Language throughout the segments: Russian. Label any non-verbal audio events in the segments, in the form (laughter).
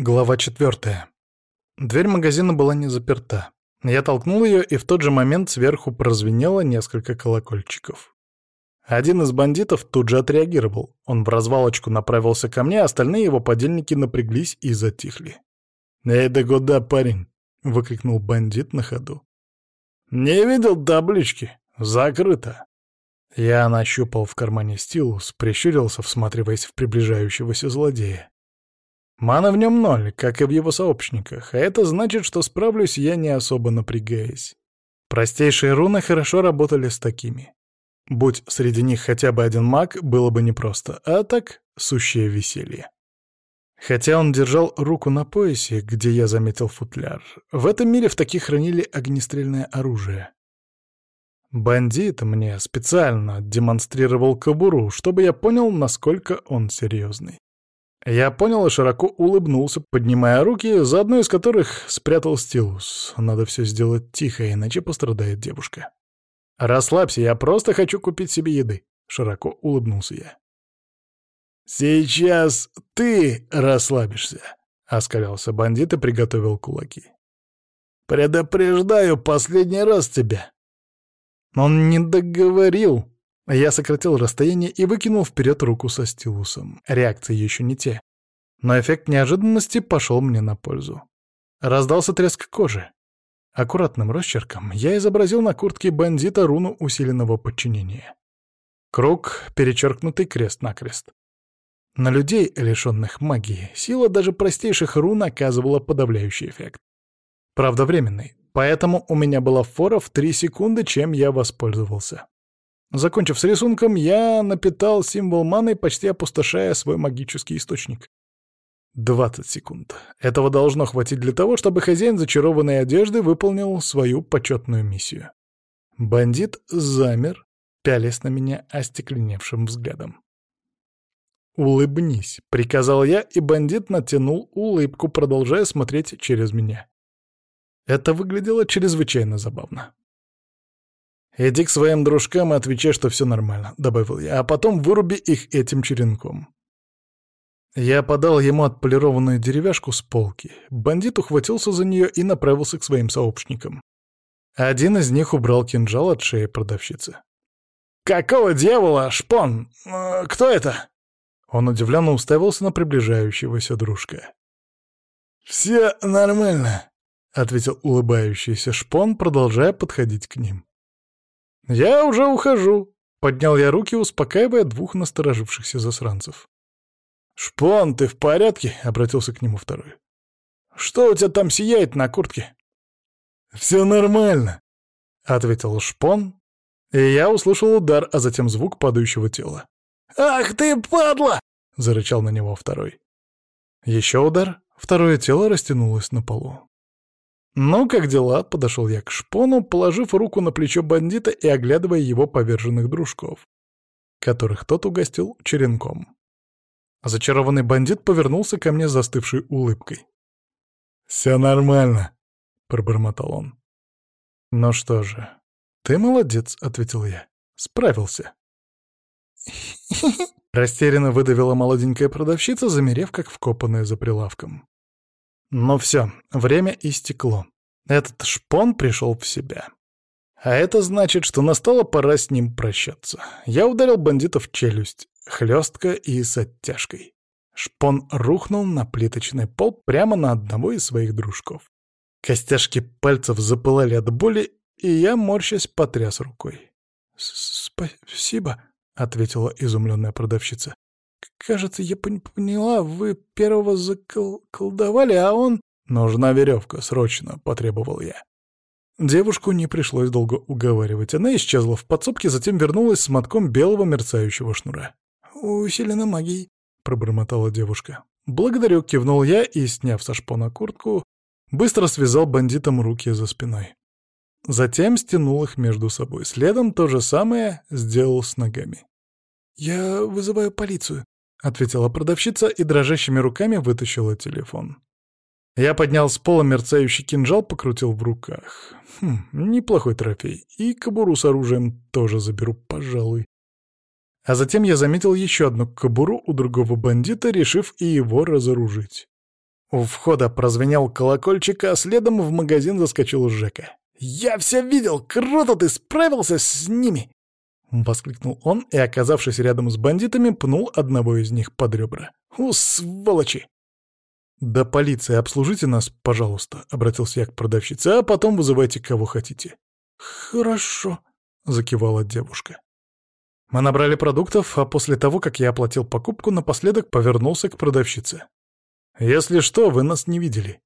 Глава четвертая. Дверь магазина была не заперта. Я толкнул ее, и в тот же момент сверху прозвенело несколько колокольчиков. Один из бандитов тут же отреагировал. Он в развалочку направился ко мне, а остальные его подельники напряглись и затихли. «Эй, да куда, парень?» — выкрикнул бандит на ходу. «Не видел таблички? Закрыто!» Я нащупал в кармане стилус, прищурился, всматриваясь в приближающегося злодея. Мана в нем ноль, как и в его сообщниках, а это значит, что справлюсь я не особо напрягаясь. Простейшие руны хорошо работали с такими. Будь среди них хотя бы один маг, было бы непросто, а так — сущее веселье. Хотя он держал руку на поясе, где я заметил футляр, в этом мире в таких хранили огнестрельное оружие. Бандит мне специально демонстрировал кобуру, чтобы я понял, насколько он серьезный. Я понял и широко улыбнулся, поднимая руки, за одной из которых спрятал стилус. Надо все сделать тихо, иначе пострадает девушка. «Расслабься, я просто хочу купить себе еды», — широко улыбнулся я. «Сейчас ты расслабишься», — оскалялся бандит и приготовил кулаки. «Предупреждаю последний раз тебя». Он не договорил, я сократил расстояние и выкинул вперед руку со стилусом. Реакции еще не те. Но эффект неожиданности пошел мне на пользу. Раздался треск кожи. Аккуратным росчерком я изобразил на куртке бандита руну усиленного подчинения. Круг, перечеркнутый крест-накрест. На людей, лишенных магии, сила даже простейших рун оказывала подавляющий эффект. Правда, временный, поэтому у меня была фора в три секунды, чем я воспользовался. Закончив с рисунком, я напитал символ маны, почти опустошая свой магический источник. 20 секунд. Этого должно хватить для того, чтобы хозяин зачарованной одежды выполнил свою почетную миссию. Бандит замер, пялясь на меня остекленевшим взглядом. «Улыбнись», — приказал я, и бандит натянул улыбку, продолжая смотреть через меня. Это выглядело чрезвычайно забавно. «Иди к своим дружкам и отвечай, что все нормально», — добавил я, «а потом выруби их этим черенком». Я подал ему отполированную деревяшку с полки. Бандит ухватился за нее и направился к своим сообщникам. Один из них убрал кинжал от шеи продавщицы. «Какого дьявола, шпон? Э, кто это?» Он удивленно уставился на приближающегося дружка. «Все нормально», — ответил улыбающийся шпон, продолжая подходить к ним. «Я уже ухожу», — поднял я руки, успокаивая двух насторожившихся засранцев. «Шпон, ты в порядке?» — обратился к нему второй. «Что у тебя там сияет на куртке?» «Все нормально», — ответил Шпон, и я услышал удар, а затем звук падающего тела. «Ах ты, падла!» — зарычал на него второй. Еще удар, второе тело растянулось на полу. «Ну, как дела?» — подошел я к шпону, положив руку на плечо бандита и оглядывая его поверженных дружков, которых тот угостил черенком. Зачарованный бандит повернулся ко мне застывшей улыбкой. «Все нормально», — пробормотал он. «Ну что же, ты молодец», — ответил я. «Справился». (laughs) Растерянно выдавила молоденькая продавщица, замерев, как вкопанная за прилавком. Но все, время истекло. Этот шпон пришел в себя. А это значит, что настала пора с ним прощаться. Я ударил бандита в челюсть, хлестко и с оттяжкой. Шпон рухнул на плиточный пол прямо на одного из своих дружков. Костяшки пальцев запылали от боли, и я, морщась, потряс рукой. «Спасибо», — ответила изумленная продавщица. «Кажется, я поняла, вы первого заколдовали, а он...» «Нужна веревка, срочно», — потребовал я. Девушку не пришлось долго уговаривать. Она исчезла в подсобке, затем вернулась с мотком белого мерцающего шнура. «Усилена магией», — пробормотала девушка. «Благодарю», — кивнул я и, сняв со шпона куртку, быстро связал бандитам руки за спиной. Затем стянул их между собой. Следом то же самое сделал с ногами. «Я вызываю полицию», — ответила продавщица и дрожащими руками вытащила телефон. Я поднял с пола мерцающий кинжал, покрутил в руках. Хм, неплохой трофей. И кобуру с оружием тоже заберу, пожалуй. А затем я заметил еще одну кобуру у другого бандита, решив и его разоружить. У входа прозвенел колокольчик, а следом в магазин заскочил Жека. «Я все видел! Круто ты справился с ними!» — воскликнул он и, оказавшись рядом с бандитами, пнул одного из них под ребра. «У, сволочи!» «Да полиции обслужите нас, пожалуйста», — обратился я к продавщице, «а потом вызывайте кого хотите». «Хорошо», — закивала девушка. Мы набрали продуктов, а после того, как я оплатил покупку, напоследок повернулся к продавщице. «Если что, вы нас не видели».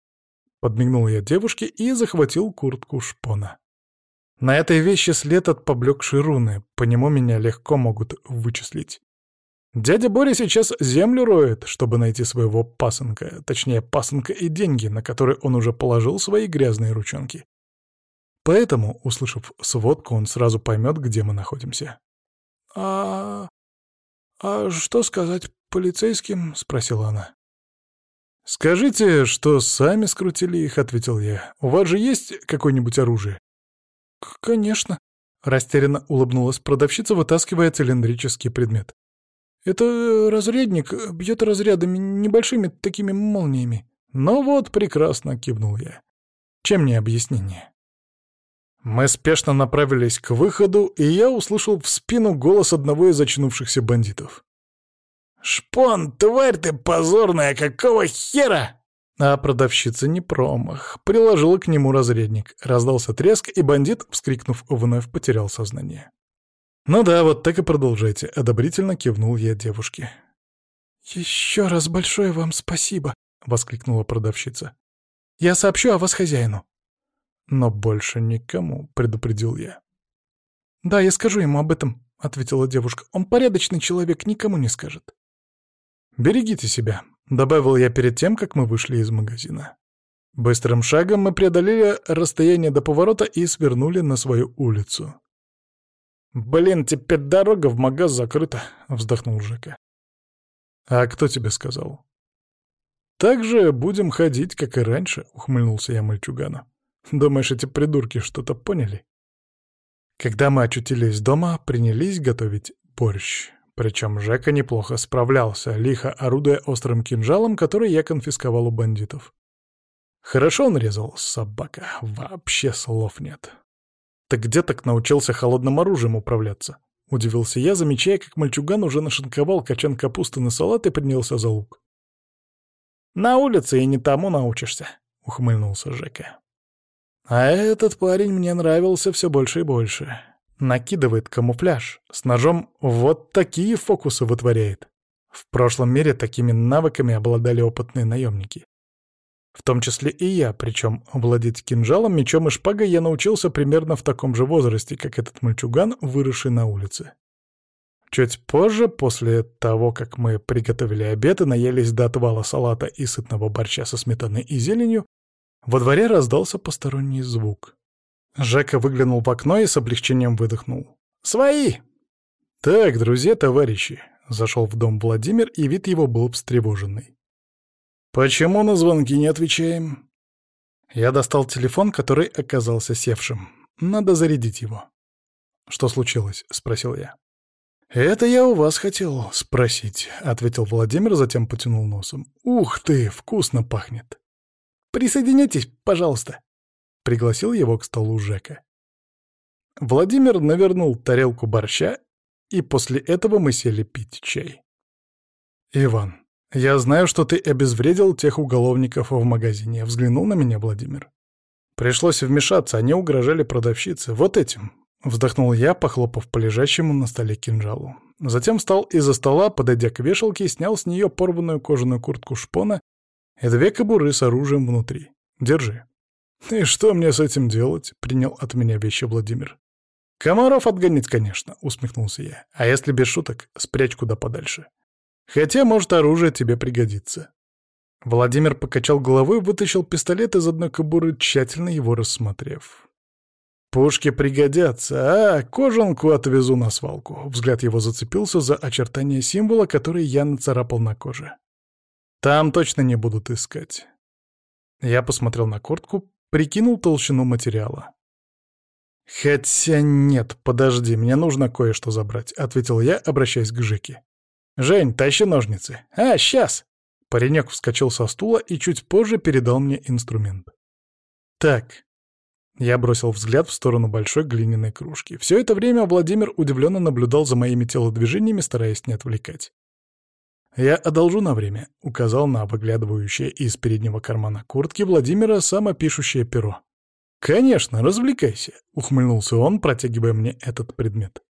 Подмигнул я девушке и захватил куртку шпона. На этой вещи след от поблекшей руны, по нему меня легко могут вычислить. Дядя Боря сейчас землю роет, чтобы найти своего пасынка, точнее, пасынка и деньги, на которые он уже положил свои грязные ручонки. Поэтому, услышав сводку, он сразу поймет, где мы находимся. «А... а что сказать полицейским?» — спросила она. «Скажите, что сами скрутили их», — ответил я. «У вас же есть какое-нибудь оружие?» «Конечно», — растерянно улыбнулась продавщица, вытаскивая цилиндрический предмет. «Это разрядник, бьет разрядами, небольшими такими молниями». «Ну вот, прекрасно», — кивнул я. «Чем не объяснение?» Мы спешно направились к выходу, и я услышал в спину голос одного из очнувшихся бандитов. «Шпон, тварь ты позорная, какого хера?» А продавщица не промах. Приложила к нему разрядник. Раздался треск, и бандит, вскрикнув, вновь потерял сознание. «Ну да, вот так и продолжайте», — одобрительно кивнул я девушке. «Еще раз большое вам спасибо», — воскликнула продавщица. «Я сообщу о вас хозяину». «Но больше никому», — предупредил я. «Да, я скажу ему об этом», — ответила девушка. «Он порядочный человек, никому не скажет». «Берегите себя», — добавил я перед тем, как мы вышли из магазина. Быстрым шагом мы преодолели расстояние до поворота и свернули на свою улицу. «Блин, теперь дорога в магаз закрыта», — вздохнул Жека. «А кто тебе сказал?» «Так же будем ходить, как и раньше», — ухмыльнулся я мальчугана. «Думаешь, эти придурки что-то поняли?» Когда мы очутились дома, принялись готовить борщ. Причем Жека неплохо справлялся, лихо орудуя острым кинжалом, который я конфисковал у бандитов. Хорошо он резал, собака, вообще слов нет. «Ты где так научился холодным оружием управляться?» — удивился я, замечая, как мальчуган уже нашинковал качан капусты на салат и принялся за лук. «На улице и не тому научишься», — ухмыльнулся Жека. А этот парень мне нравился все больше и больше. Накидывает камуфляж, с ножом вот такие фокусы вытворяет. В прошлом мире такими навыками обладали опытные наемники. В том числе и я, причем владеть кинжалом, мечом и шпагой я научился примерно в таком же возрасте, как этот мальчуган, выросший на улице. Чуть позже, после того, как мы приготовили обед и наелись до отвала салата и сытного борща со сметаной и зеленью, во дворе раздался посторонний звук. Жека выглянул в окно и с облегчением выдохнул. «Свои!» «Так, друзья-товарищи», — зашел в дом Владимир, и вид его был встревоженный. «Почему на звонки не отвечаем?» Я достал телефон, который оказался севшим. Надо зарядить его. «Что случилось?» — спросил я. «Это я у вас хотел спросить», — ответил Владимир, затем потянул носом. «Ух ты, вкусно пахнет!» «Присоединяйтесь, пожалуйста», — пригласил его к столу Жека. Владимир навернул тарелку борща, и после этого мы сели пить чай. «Иван, «Я знаю, что ты обезвредил тех уголовников в магазине», — взглянул на меня Владимир. «Пришлось вмешаться, они угрожали продавщице. Вот этим», — вздохнул я, похлопав по лежащему на столе кинжалу. Затем встал из-за стола, подойдя к вешалке, снял с нее порванную кожаную куртку шпона и две кобуры с оружием внутри. «Держи». «И что мне с этим делать?» — принял от меня вещи Владимир. «Комаров отгонить, конечно», — усмехнулся я. «А если без шуток, спрячь куда подальше». Хотя, может, оружие тебе пригодится. Владимир покачал головой вытащил пистолет из одной кобуры, тщательно его рассмотрев. «Пушки пригодятся, а кожанку отвезу на свалку». Взгляд его зацепился за очертания символа, который я нацарапал на коже. «Там точно не будут искать». Я посмотрел на куртку, прикинул толщину материала. «Хотя нет, подожди, мне нужно кое-что забрать», — ответил я, обращаясь к Жеке. «Жень, тащи ножницы». «А, сейчас!» Паренек вскочил со стула и чуть позже передал мне инструмент. «Так». Я бросил взгляд в сторону большой глиняной кружки. Все это время Владимир удивленно наблюдал за моими телодвижениями, стараясь не отвлекать. «Я одолжу на время», — указал на выглядывающее из переднего кармана куртки Владимира самопишущее перо. «Конечно, развлекайся», — ухмыльнулся он, протягивая мне этот предмет.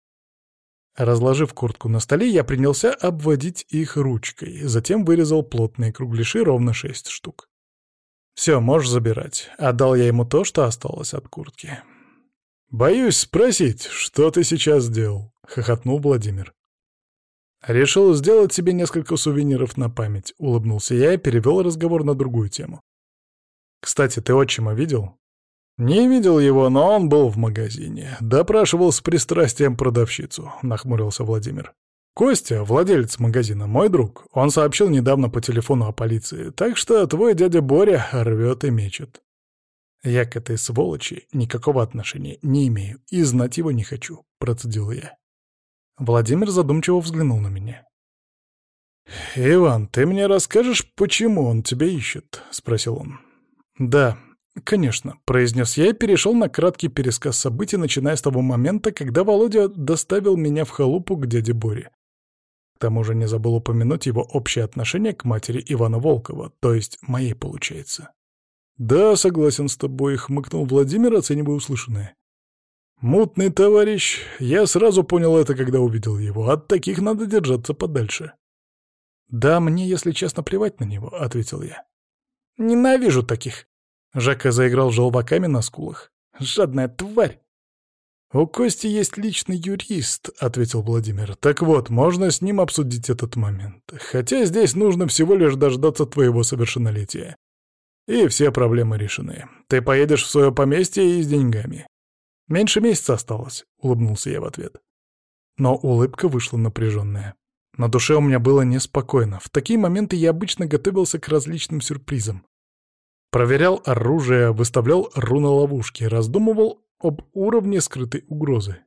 Разложив куртку на столе, я принялся обводить их ручкой, затем вырезал плотные кругляши, ровно шесть штук. «Все, можешь забирать». Отдал я ему то, что осталось от куртки. «Боюсь спросить, что ты сейчас сделал?» — хохотнул Владимир. «Решил сделать себе несколько сувениров на память», — улыбнулся я и перевел разговор на другую тему. «Кстати, ты отчима видел?» «Не видел его, но он был в магазине. Допрашивал с пристрастием продавщицу», — нахмурился Владимир. «Костя, владелец магазина, мой друг. Он сообщил недавно по телефону о полиции, так что твой дядя Боря рвет и мечет. Я к этой сволочи никакого отношения не имею и знать его не хочу», — процедил я. Владимир задумчиво взглянул на меня. «Иван, ты мне расскажешь, почему он тебя ищет?» — спросил он. «Да, «Конечно», — произнес я и перешел на краткий пересказ событий, начиная с того момента, когда Володя доставил меня в халупу к дяде Боре. К тому же не забыл упомянуть его общее отношение к матери Ивана Волкова, то есть моей, получается. «Да, согласен с тобой», — хмыкнул Владимир, оценивая услышанное. «Мутный товарищ, я сразу понял это, когда увидел его. От таких надо держаться подальше». «Да, мне, если честно, плевать на него», — ответил я. «Ненавижу таких», Жака заиграл желваками на скулах. «Жадная тварь!» «У Кости есть личный юрист», — ответил Владимир. «Так вот, можно с ним обсудить этот момент. Хотя здесь нужно всего лишь дождаться твоего совершеннолетия. И все проблемы решены. Ты поедешь в свое поместье и с деньгами». «Меньше месяца осталось», — улыбнулся я в ответ. Но улыбка вышла напряженная. На душе у меня было неспокойно. В такие моменты я обычно готовился к различным сюрпризам. Проверял оружие, выставлял руноловушки, раздумывал об уровне скрытой угрозы.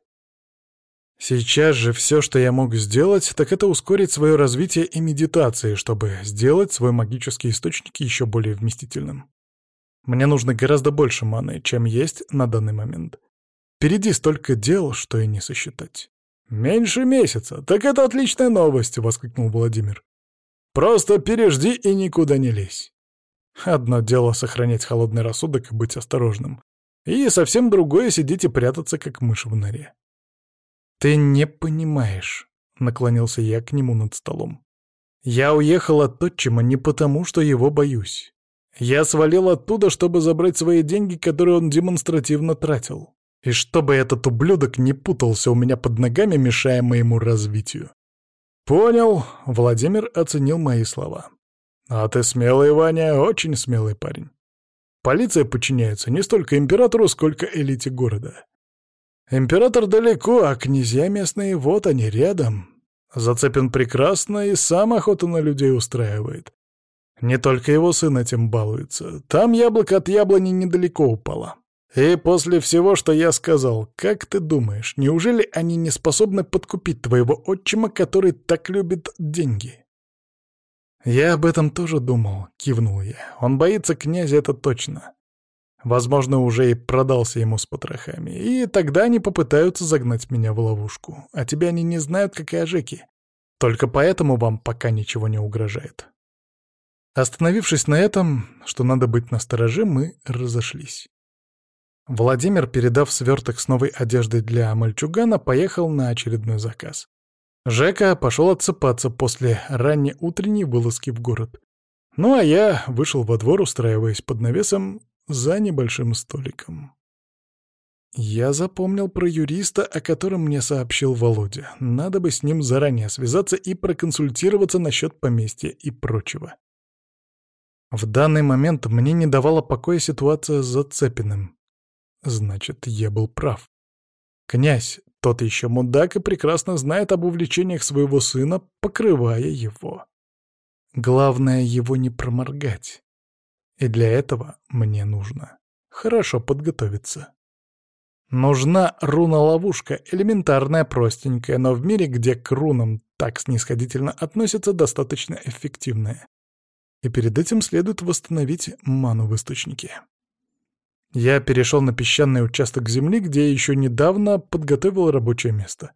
Сейчас же все, что я мог сделать, так это ускорить свое развитие и медитации, чтобы сделать свой магический источник еще более вместительным. Мне нужно гораздо больше маны, чем есть на данный момент. Впереди столько дел, что и не сосчитать. «Меньше месяца! Так это отличная новость!» — воскликнул Владимир. «Просто пережди и никуда не лезь!» Одно дело сохранять холодный рассудок и быть осторожным. И совсем другое — сидеть и прятаться, как мышь в норе. «Ты не понимаешь», — наклонился я к нему над столом. «Я уехал от отчима не потому, что его боюсь. Я свалил оттуда, чтобы забрать свои деньги, которые он демонстративно тратил. И чтобы этот ублюдок не путался у меня под ногами, мешая моему развитию». «Понял», — Владимир оценил мои слова. «А ты смелый, Ваня, очень смелый парень. Полиция подчиняется не столько императору, сколько элите города. Император далеко, а князья местные вот они рядом. Зацепен прекрасно и сам охоту на людей устраивает. Не только его сын этим балуется. Там яблоко от яблони недалеко упало. И после всего, что я сказал, как ты думаешь, неужели они не способны подкупить твоего отчима, который так любит деньги?» «Я об этом тоже думал», — кивнул я. «Он боится князя, это точно. Возможно, уже и продался ему с потрохами. И тогда они попытаются загнать меня в ловушку. А тебя они не знают, как и Ажеки. Только поэтому вам пока ничего не угрожает». Остановившись на этом, что надо быть настороже, мы разошлись. Владимир, передав сверток с новой одеждой для мальчугана, поехал на очередной заказ. Жека пошел отсыпаться после ранней утренней вылазки в город. Ну а я вышел во двор, устраиваясь под навесом за небольшим столиком. Я запомнил про юриста, о котором мне сообщил Володя. Надо бы с ним заранее связаться и проконсультироваться насчет поместья и прочего. В данный момент мне не давала покоя ситуация с Зацепиным. Значит, я был прав. Князь тот еще мудак и прекрасно знает об увлечениях своего сына, покрывая его. Главное его не проморгать. И для этого мне нужно хорошо подготовиться. Нужна руна-ловушка, элементарная, простенькая, но в мире, где к рунам так снисходительно относятся, достаточно эффективная. и перед этим следует восстановить ману в источнике. Я перешел на песчаный участок земли, где еще недавно подготовил рабочее место.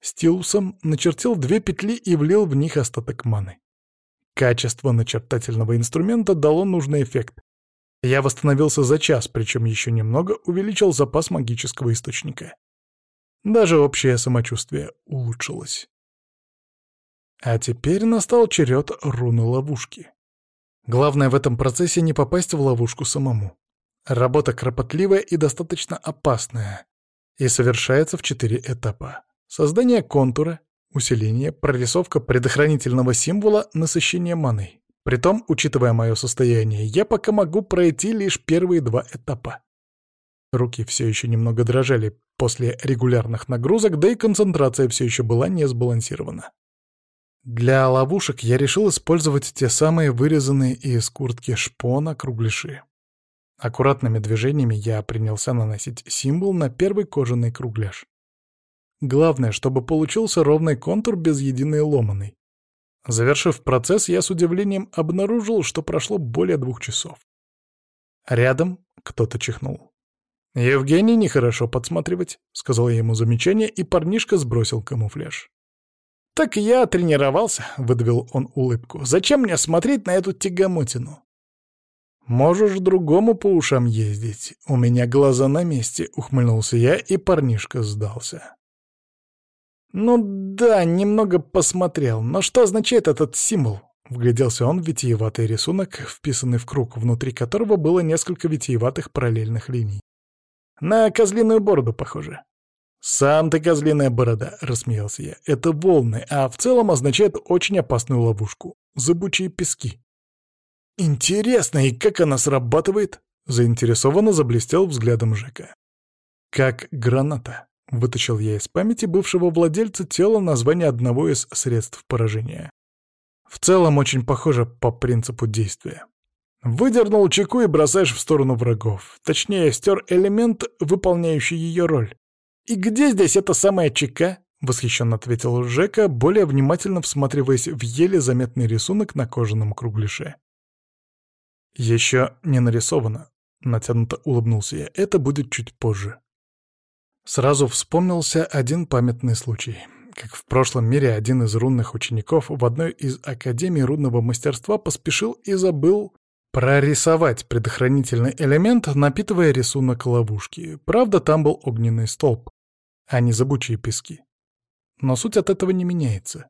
Стилусом начертил две петли и влил в них остаток маны. Качество начертательного инструмента дало нужный эффект. Я восстановился за час, причем еще немного увеличил запас магического источника. Даже общее самочувствие улучшилось. А теперь настал черед руны ловушки. Главное в этом процессе не попасть в ловушку самому. Работа кропотливая и достаточно опасная, и совершается в четыре этапа. Создание контура, усиление, прорисовка предохранительного символа, насыщение маной. Притом, учитывая мое состояние, я пока могу пройти лишь первые два этапа. Руки все еще немного дрожали после регулярных нагрузок, да и концентрация все еще была не сбалансирована. Для ловушек я решил использовать те самые вырезанные из куртки шпона кругляши. Аккуратными движениями я принялся наносить символ на первый кожаный кругляш. Главное, чтобы получился ровный контур без единой ломаной. Завершив процесс, я с удивлением обнаружил, что прошло более двух часов. Рядом кто-то чихнул. «Евгений, нехорошо подсматривать», — сказал я ему замечание, и парнишка сбросил камуфляж. «Так я тренировался», — выдавил он улыбку. «Зачем мне смотреть на эту тягомотину?» «Можешь другому по ушам ездить. У меня глаза на месте», — ухмыльнулся я, и парнишка сдался. «Ну да, немного посмотрел. Но что означает этот символ?» Вгляделся он в витиеватый рисунок, вписанный в круг, внутри которого было несколько витиеватых параллельных линий. «На козлиную бороду похоже». «Сам ты козлиная борода», — рассмеялся я. «Это волны, а в целом означает очень опасную ловушку. Зыбучие пески». «Интересно, и как она срабатывает?» — заинтересованно заблестел взглядом Жека. «Как граната», Вытащил я из памяти бывшего владельца тела название одного из средств поражения. В целом очень похоже по принципу действия. Выдернул чеку и бросаешь в сторону врагов. Точнее, стер элемент, выполняющий ее роль. «И где здесь эта самая чека?» — восхищенно ответил Жека, более внимательно всматриваясь в еле заметный рисунок на кожаном кругляше. «Еще не нарисовано», — натянуто улыбнулся я. «Это будет чуть позже». Сразу вспомнился один памятный случай. Как в прошлом мире один из рунных учеников в одной из академий рунного мастерства поспешил и забыл прорисовать предохранительный элемент, напитывая рисунок ловушки. Правда, там был огненный столб, а не забучие пески. Но суть от этого не меняется.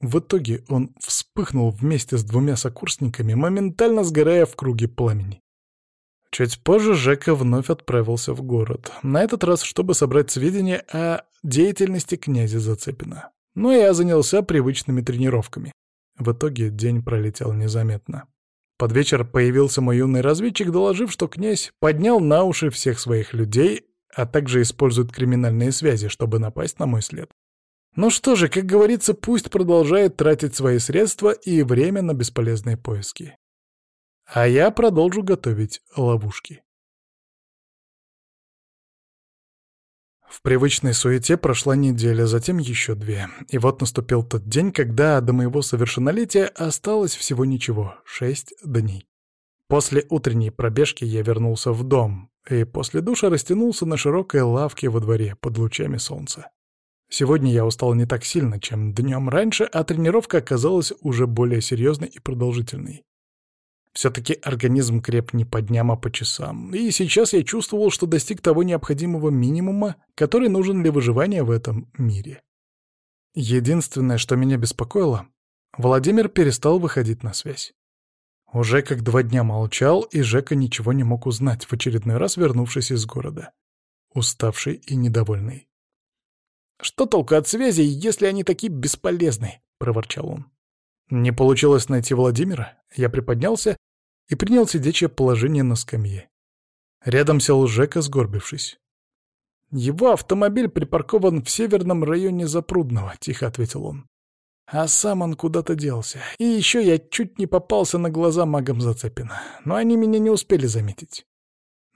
В итоге он вспыхнул вместе с двумя сокурсниками, моментально сгорая в круге пламени. Чуть позже Жека вновь отправился в город, на этот раз, чтобы собрать сведения о деятельности князя Зацепина. Но я занялся привычными тренировками. В итоге день пролетел незаметно. Под вечер появился мой юный разведчик, доложив, что князь поднял на уши всех своих людей, а также использует криминальные связи, чтобы напасть на мой след. Ну что же, как говорится, пусть продолжает тратить свои средства и время на бесполезные поиски. А я продолжу готовить ловушки. В привычной суете прошла неделя, затем еще две. И вот наступил тот день, когда до моего совершеннолетия осталось всего ничего — шесть дней. После утренней пробежки я вернулся в дом, и после душа растянулся на широкой лавке во дворе под лучами солнца. Сегодня я устал не так сильно, чем днем раньше, а тренировка оказалась уже более серьезной и продолжительной. Все-таки организм креп не по дням, а по часам. И сейчас я чувствовал, что достиг того необходимого минимума, который нужен для выживания в этом мире. Единственное, что меня беспокоило, Владимир перестал выходить на связь. Уже как два дня молчал, и Жека ничего не мог узнать, в очередной раз вернувшись из города. Уставший и недовольный. «Что толку от связи, если они такие бесполезны?» — проворчал он. Не получилось найти Владимира. Я приподнялся и принял сидячее положение на скамье. Рядом сел Жека, сгорбившись. «Его автомобиль припаркован в северном районе Запрудного», — тихо ответил он. «А сам он куда-то делся. И еще я чуть не попался на глаза магам Зацепина, но они меня не успели заметить».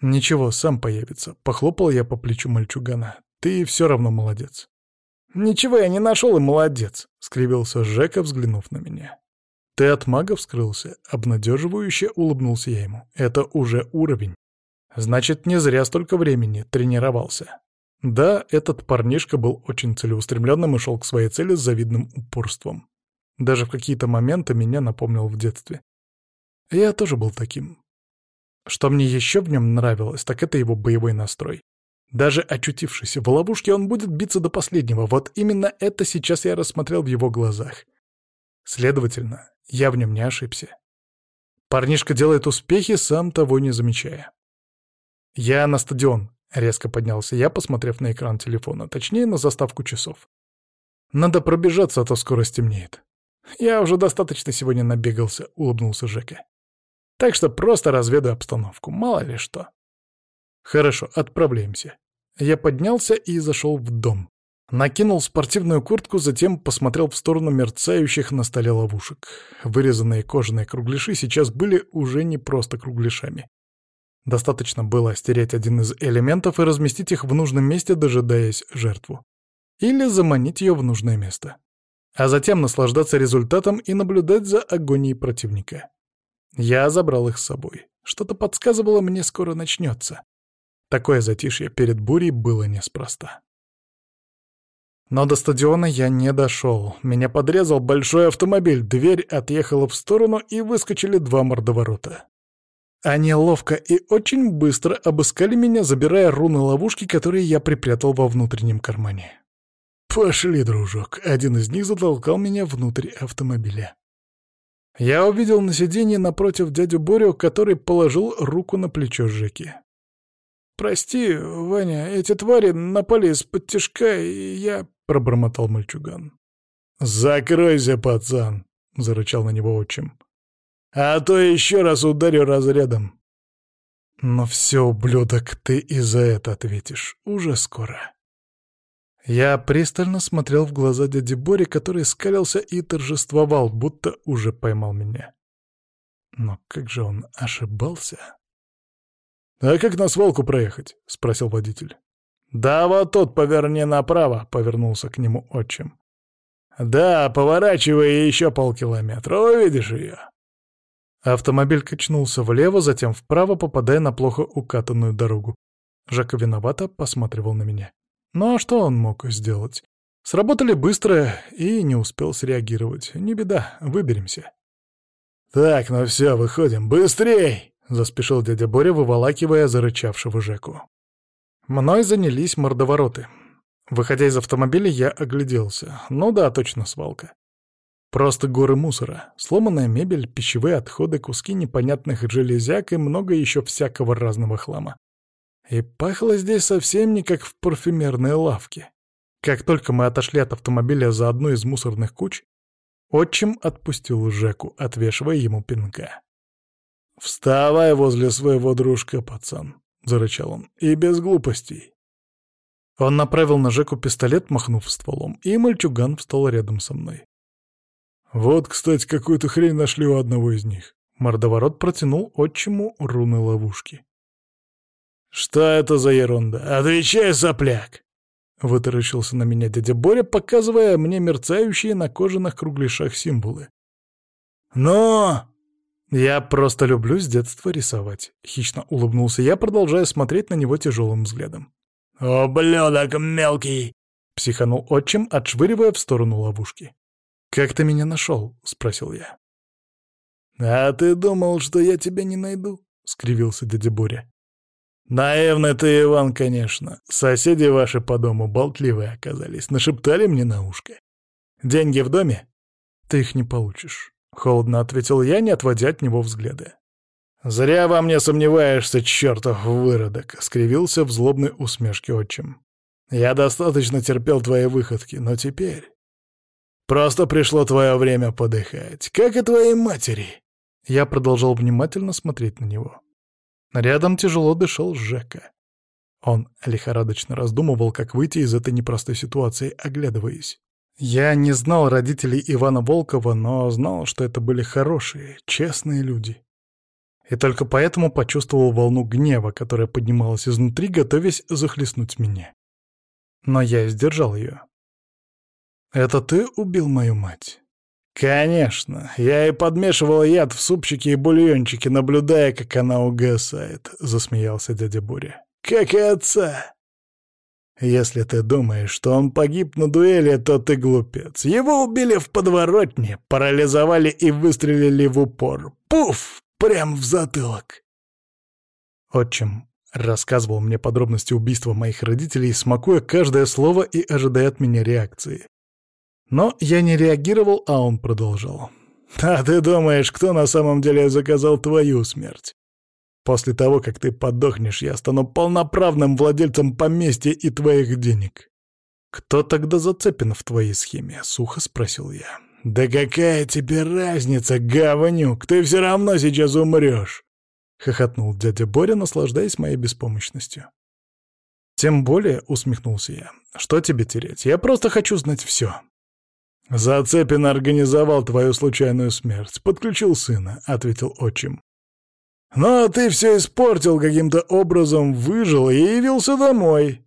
«Ничего, сам появится», — похлопал я по плечу мальчугана. «Ты все равно молодец». «Ничего я не нашел и молодец», — скривился Жека, взглянув на меня. Ты от мага вскрылся. Обнадеживающе улыбнулся я ему. Это уже уровень. Значит, не зря столько времени тренировался. Да, этот парнишка был очень целеустремленным и шел к своей цели с завидным упорством. Даже в какие-то моменты меня напомнил в детстве. Я тоже был таким. Что мне еще в нем нравилось, так это его боевой настрой. Даже очутившись в ловушке, он будет биться до последнего. Вот именно это сейчас я рассмотрел в его глазах. Следовательно, я в нем не ошибся. Парнишка делает успехи, сам того не замечая. «Я на стадион», — резко поднялся я, посмотрев на экран телефона, точнее, на заставку часов. «Надо пробежаться, а то скоро стемнеет». «Я уже достаточно сегодня набегался», — улыбнулся Жека. «Так что просто разведу обстановку, мало ли что». «Хорошо, отправляемся». Я поднялся и зашел в дом. Накинул спортивную куртку, затем посмотрел в сторону мерцающих на столе ловушек. Вырезанные кожаные кругляши сейчас были уже не просто кругляшами. Достаточно было стереть один из элементов и разместить их в нужном месте, дожидаясь жертву. Или заманить ее в нужное место. А затем наслаждаться результатом и наблюдать за агонией противника. Я забрал их с собой. Что-то подсказывало мне, скоро начнется. Такое затишье перед бурей было неспроста. Но до стадиона я не дошел. Меня подрезал большой автомобиль, дверь отъехала в сторону и выскочили два мордоворота. Они ловко и очень быстро обыскали меня, забирая руны ловушки, которые я припрятал во внутреннем кармане. «Пошли, дружок!» — один из них затолкал меня внутрь автомобиля. Я увидел на сиденье напротив дядю Борю, который положил руку на плечо Жеки. «Прости, Ваня, эти твари напали из-под тяжка, и я...» — пробормотал мальчуган. «Закройся, пацан!» — зарычал на него отчим. «А то еще раз ударю разрядом». «Но все, ублюдок, ты и за это ответишь. Уже скоро». Я пристально смотрел в глаза дяди Бори, который скалился и торжествовал, будто уже поймал меня. Но как же он ошибался? «А как на свалку проехать?» — спросил водитель. «Да вот тут поверни направо», — повернулся к нему отчим. «Да, поворачивай еще полкилометра, увидишь ее». Автомобиль качнулся влево, затем вправо, попадая на плохо укатанную дорогу. Жака виновато посматривал на меня. Ну а что он мог сделать? Сработали быстро и не успел среагировать. Не беда, выберемся. «Так, ну все, выходим, быстрей!» — заспешил дядя Боря, выволакивая зарычавшего Жеку. Мной занялись мордовороты. Выходя из автомобиля, я огляделся. Ну да, точно свалка. Просто горы мусора, сломанная мебель, пищевые отходы, куски непонятных железяк и много еще всякого разного хлама. И пахло здесь совсем не как в парфюмерной лавке. Как только мы отошли от автомобиля за одну из мусорных куч, отчим отпустил Жеку, отвешивая ему пинка. «Вставай возле своего дружка, пацан», — зарычал он, — «и без глупостей». Он направил на Жеку пистолет, махнув стволом, и мальчуган встал рядом со мной. «Вот, кстати, какую-то хрень нашли у одного из них». Мордоворот протянул отчиму руны ловушки. «Что это за ерунда? Отвечай, сопляк!» Вытаращился на меня дядя Боря, показывая мне мерцающие на кожаных кругляшах символы. «Но!» «Я просто люблю с детства рисовать», — хищно улыбнулся я, продолжая смотреть на него тяжелым взглядом. «Ублюдок мелкий!» — психанул отчим, отшвыривая в сторону ловушки. «Как ты меня нашел?» — спросил я. «А ты думал, что я тебя не найду?» — скривился дядя Боря. «Наивный ты, Иван, конечно. Соседи ваши по дому болтливые оказались, нашептали мне на ушко. Деньги в доме? Ты их не получишь. — холодно ответил я, не отводя от него взгляда. «Зря во мне сомневаешься, чертов выродок!» — скривился в злобной усмешке отчим. «Я достаточно терпел твои выходки, но теперь...» «Просто пришло твое время подыхать, как и твоей матери!» Я продолжал внимательно смотреть на него. Рядом тяжело дышал Жека. Он лихорадочно раздумывал, как выйти из этой непростой ситуации, оглядываясь. Я не знал родителей Ивана Волкова, но знал, что это были хорошие, честные люди. И только поэтому почувствовал волну гнева, которая поднималась изнутри, готовясь захлестнуть меня. Но я сдержал ее. «Это ты убил мою мать?» «Конечно. Я и подмешивал яд в супчики и бульончики, наблюдая, как она угасает», — засмеялся дядя Буря. «Как и отца». «Если ты думаешь, что он погиб на дуэли, то ты глупец. Его убили в подворотне, парализовали и выстрелили в упор. Пуф! Прям в затылок!» Отчим рассказывал мне подробности убийства моих родителей, смакуя каждое слово и ожидая от меня реакции. Но я не реагировал, а он продолжал. «А ты думаешь, кто на самом деле заказал твою смерть? После того, как ты подохнешь, я стану полноправным владельцем поместья и твоих денег». «Кто тогда зацепен в твоей схеме?» — сухо спросил я. «Да какая тебе разница, говнюк? Ты все равно сейчас умрешь!» — хохотнул дядя Боря, наслаждаясь моей беспомощностью. «Тем более», — усмехнулся я, — «что тебе терять? Я просто хочу знать все». «Зацепин организовал твою случайную смерть, подключил сына», — ответил отчим. «Но ты все испортил каким-то образом, выжил и явился домой».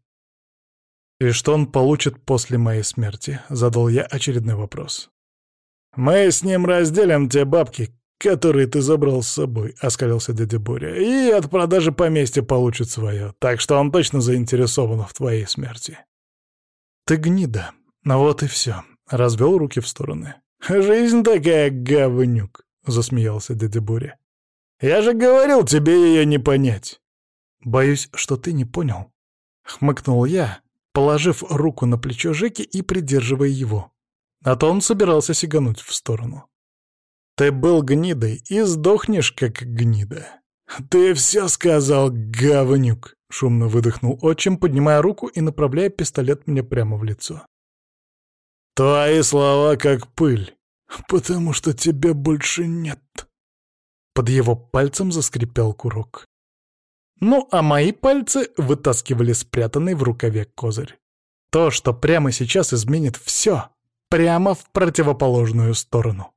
«И что он получит после моей смерти?» — задал я очередной вопрос. «Мы с ним разделим те бабки, которые ты забрал с собой», — оскалился дядя Боря, «и от продажи поместья получит свое, так что он точно заинтересован в твоей смерти». «Ты гнида, ну вот и все», Развел руки в стороны. «Жизнь такая, говнюк!» — засмеялся дядя Боря. «Я же говорил тебе ее не понять!» «Боюсь, что ты не понял», — хмыкнул я, положив руку на плечо Жеки и придерживая его. А то он собирался сигануть в сторону. «Ты был гнидой и сдохнешь, как гнида». «Ты все сказал, говнюк!» — шумно выдохнул отчим, поднимая руку и направляя пистолет мне прямо в лицо. Твои слова как пыль, потому что тебя больше нет. Под его пальцем заскрипел курок. Ну, а мои пальцы вытаскивали спрятанный в рукаве козырь. То, что прямо сейчас изменит все, прямо в противоположную сторону.